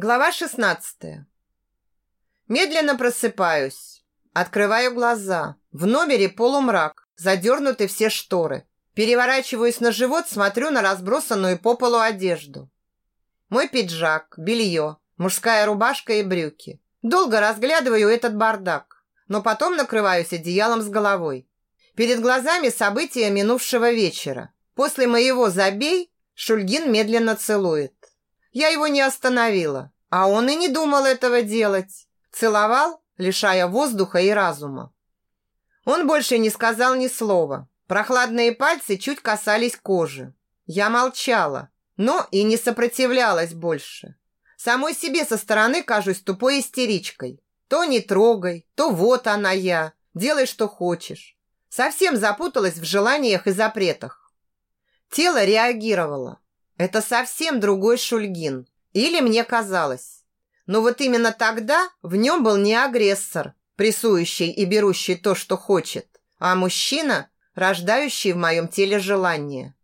Глава 16. Медленно просыпаюсь. Открываю глаза. В номере полумрак. Задернуты все шторы. Переворачиваюсь на живот, смотрю на разбросанную по полу одежду. Мой пиджак, белье, мужская рубашка и брюки. Долго разглядываю этот бардак, но потом накрываюсь одеялом с головой. Перед глазами события минувшего вечера. После моего «забей» Шульгин медленно целует. Я его не остановила, а он и не думал этого делать. Целовал, лишая воздуха и разума. Он больше не сказал ни слова. Прохладные пальцы чуть касались кожи. Я молчала, но и не сопротивлялась больше. Самой себе со стороны кажусь тупой истеричкой. То не трогай, то вот она я. Делай, что хочешь. Совсем запуталась в желаниях и запретах. Тело реагировало. Это совсем другой Шульгин. Или мне казалось. Но вот именно тогда в нем был не агрессор, прессующий и берущий то, что хочет, а мужчина, рождающий в моем теле желание.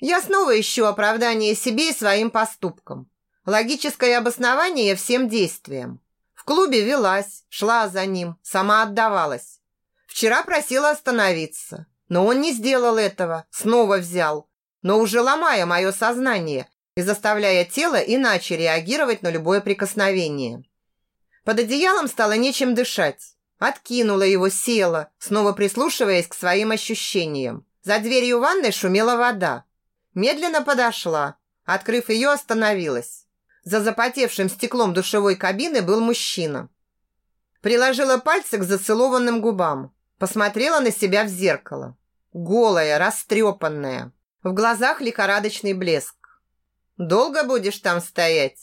Я снова ищу оправдание себе и своим поступкам. Логическое обоснование всем действиям. В клубе велась, шла за ним, сама отдавалась. Вчера просила остановиться, но он не сделал этого, снова взял, но уже ломая мое сознание и заставляя тело иначе реагировать на любое прикосновение. Под одеялом стало нечем дышать. Откинула его, села, снова прислушиваясь к своим ощущениям. За дверью ванной шумела вода. Медленно подошла. Открыв ее, остановилась. За запотевшим стеклом душевой кабины был мужчина. Приложила пальцы к зацелованным губам. Посмотрела на себя в зеркало. Голая, растрепанная. В глазах лихорадочный блеск. «Долго будешь там стоять?»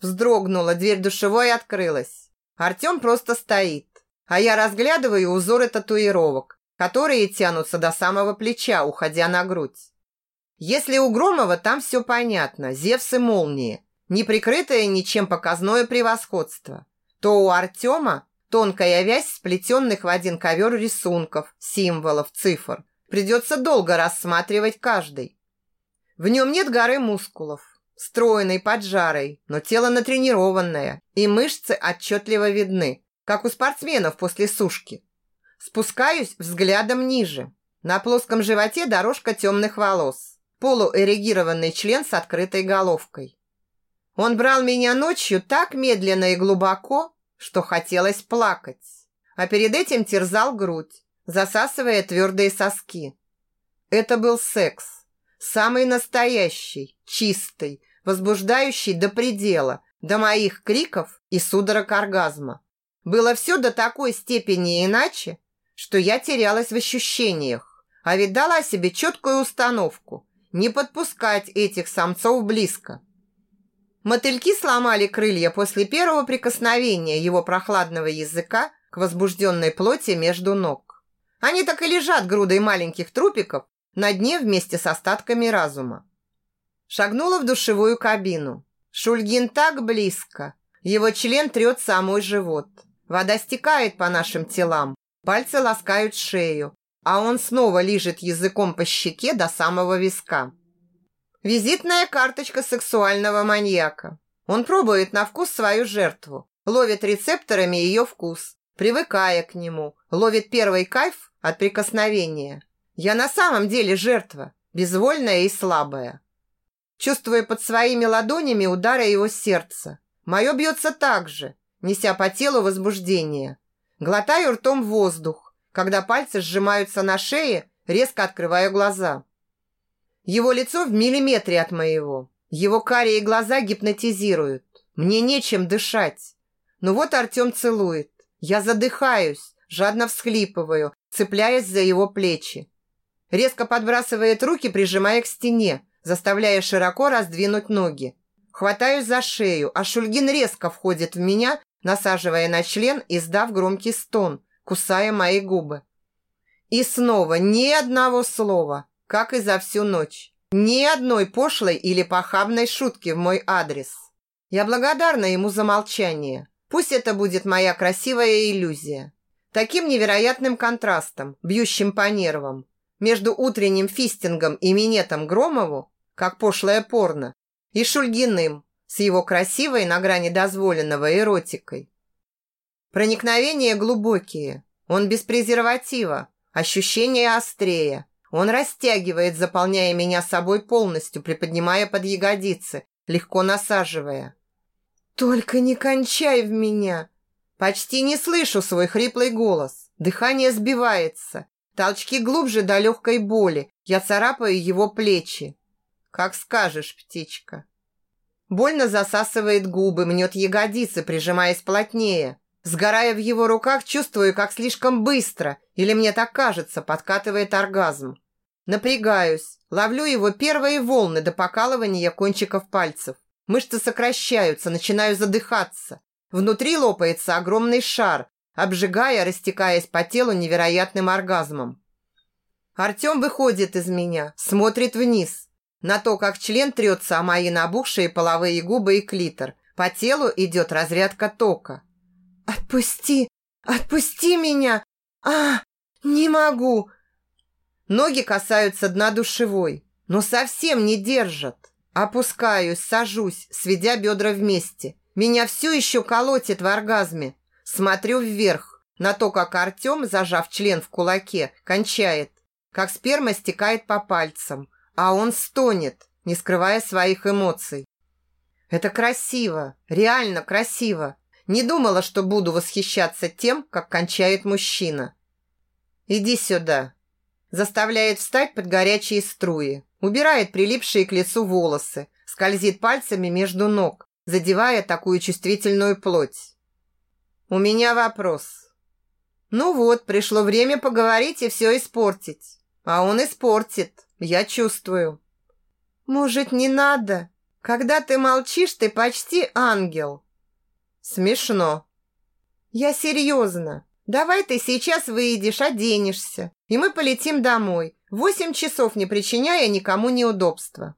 Вздрогнула, дверь душевой открылась. Артем просто стоит, а я разглядываю узоры татуировок, которые тянутся до самого плеча, уходя на грудь. Если у Громова там все понятно, Зевс и молнии, не прикрытое ничем показное превосходство, то у Артема тонкая вязь сплетенных в один ковер рисунков, символов, цифр – Придется долго рассматривать каждый. В нем нет горы мускулов, стройной, поджарой, но тело натренированное, и мышцы отчетливо видны, как у спортсменов после сушки. Спускаюсь взглядом ниже. На плоском животе дорожка темных волос, полуэрегированный член с открытой головкой. Он брал меня ночью так медленно и глубоко, что хотелось плакать, а перед этим терзал грудь, засасывая твердые соски. Это был секс. Самый настоящий, чистый, возбуждающий до предела, до моих криков и судорог оргазма. Было все до такой степени иначе, что я терялась в ощущениях, а ведь дала себе четкую установку не подпускать этих самцов близко. Мотыльки сломали крылья после первого прикосновения его прохладного языка к возбужденной плоти между ног. Они так и лежат грудой маленьких трупиков на дне вместе с остатками разума. Шагнула в душевую кабину. Шульгин так близко. Его член трет самый живот. Вода стекает по нашим телам. Пальцы ласкают шею. А он снова лижет языком по щеке до самого виска. Визитная карточка сексуального маньяка. Он пробует на вкус свою жертву. Ловит рецепторами ее вкус. Привыкая к нему. Ловит первый кайф от прикосновения. Я на самом деле жертва, безвольная и слабая. Чувствуя под своими ладонями удары его сердца. Мое бьется так же, неся по телу возбуждение. Глотаю ртом воздух, когда пальцы сжимаются на шее, резко открываю глаза. Его лицо в миллиметре от моего. Его карие глаза гипнотизируют. Мне нечем дышать. Но вот Артем целует. Я задыхаюсь, жадно всхлипываю, цепляясь за его плечи. Резко подбрасывает руки, прижимая к стене, заставляя широко раздвинуть ноги. Хватаюсь за шею, а Шульгин резко входит в меня, насаживая на член и сдав громкий стон, кусая мои губы. И снова ни одного слова, как и за всю ночь. Ни одной пошлой или похабной шутки в мой адрес. Я благодарна ему за молчание. Пусть это будет моя красивая иллюзия. Таким невероятным контрастом, бьющим по нервам, между утренним фистингом и минетом Громову, как пошлое порно, и Шульгиным, с его красивой на грани дозволенного эротикой. Проникновения глубокие, он без презерватива, ощущения острее. Он растягивает, заполняя меня собой полностью, приподнимая под ягодицы, легко насаживая. «Только не кончай в меня!» Почти не слышу свой хриплый голос. Дыхание сбивается. Толчки глубже до легкой боли. Я царапаю его плечи. «Как скажешь, птичка». Больно засасывает губы, мнет ягодицы, прижимаясь плотнее. Сгорая в его руках, чувствую, как слишком быстро, или мне так кажется, подкатывает оргазм. Напрягаюсь, ловлю его первые волны до покалывания кончиков пальцев. Мышцы сокращаются, начинаю задыхаться. Внутри лопается огромный шар, обжигая, растекаясь по телу невероятным оргазмом. Артем выходит из меня, смотрит вниз, на то, как член трется о мои набухшие половые губы и клитор. По телу идет разрядка тока. «Отпусти! Отпусти меня! А, не могу!» Ноги касаются дна душевой, но совсем не держат. Опускаюсь, сажусь, сведя бедра вместе. Меня все еще колотит в оргазме. Смотрю вверх, на то, как Артем, зажав член в кулаке, кончает, как сперма стекает по пальцам, а он стонет, не скрывая своих эмоций. Это красиво, реально красиво. Не думала, что буду восхищаться тем, как кончает мужчина. «Иди сюда». Заставляет встать под горячие струи. Убирает прилипшие к лицу волосы. Скользит пальцами между ног, задевая такую чувствительную плоть. «У меня вопрос». «Ну вот, пришло время поговорить и все испортить. А он испортит, я чувствую». «Может, не надо? Когда ты молчишь, ты почти ангел». Смешно. Я серьезно. Давай ты сейчас выйдешь, оденешься, и мы полетим домой. Восемь часов не причиняя никому неудобства.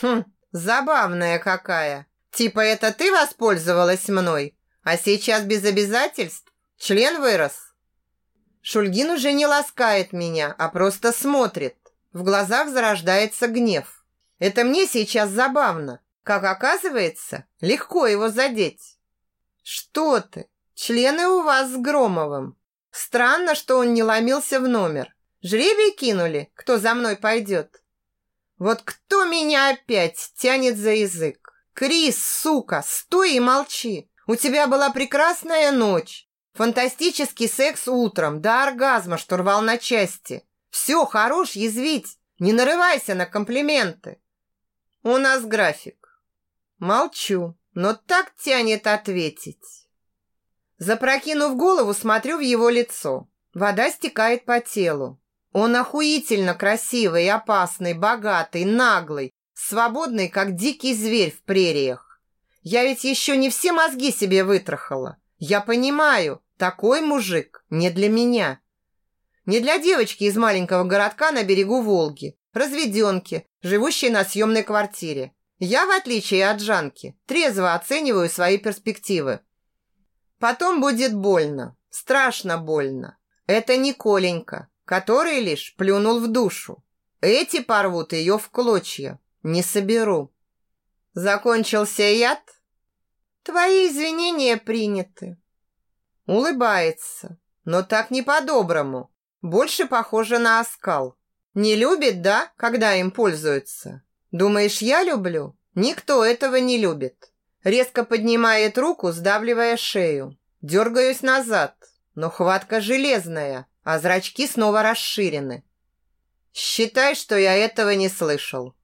Хм, забавная какая. Типа это ты воспользовалась мной, а сейчас без обязательств? Член вырос? Шульгин уже не ласкает меня, а просто смотрит. В глазах зарождается гнев. Это мне сейчас забавно. Как оказывается, легко его задеть. «Что ты? Члены у вас с Громовым. Странно, что он не ломился в номер. Жребий кинули, кто за мной пойдет. Вот кто меня опять тянет за язык? Крис, сука, стой и молчи. У тебя была прекрасная ночь. Фантастический секс утром, до оргазма, что рвал на части. Все, хорош язвить. Не нарывайся на комплименты. У нас график. Молчу но так тянет ответить. Запрокинув голову, смотрю в его лицо. Вода стекает по телу. Он охуительно красивый, опасный, богатый, наглый, свободный, как дикий зверь в прериях. Я ведь еще не все мозги себе вытрахала. Я понимаю, такой мужик не для меня. Не для девочки из маленького городка на берегу Волги, разведенки, живущей на съемной квартире. Я, в отличие от Жанки, трезво оцениваю свои перспективы. Потом будет больно, страшно больно. Это не Коленька, который лишь плюнул в душу. Эти порвут ее в клочья. Не соберу. Закончился яд? Твои извинения приняты. Улыбается, но так не по-доброму. Больше похоже на оскал. Не любит, да, когда им пользуются? Думаешь, я люблю? Никто этого не любит. Резко поднимает руку, сдавливая шею. Дергаюсь назад, но хватка железная, а зрачки снова расширены. Считай, что я этого не слышал.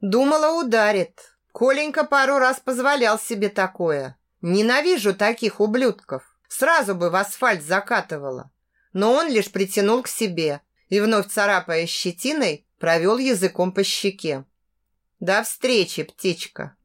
Думала, ударит. Коленька пару раз позволял себе такое. Ненавижу таких ублюдков. Сразу бы в асфальт закатывала. Но он лишь притянул к себе и, вновь царапая щетиной, провел языком по щеке. До встречи, птичка.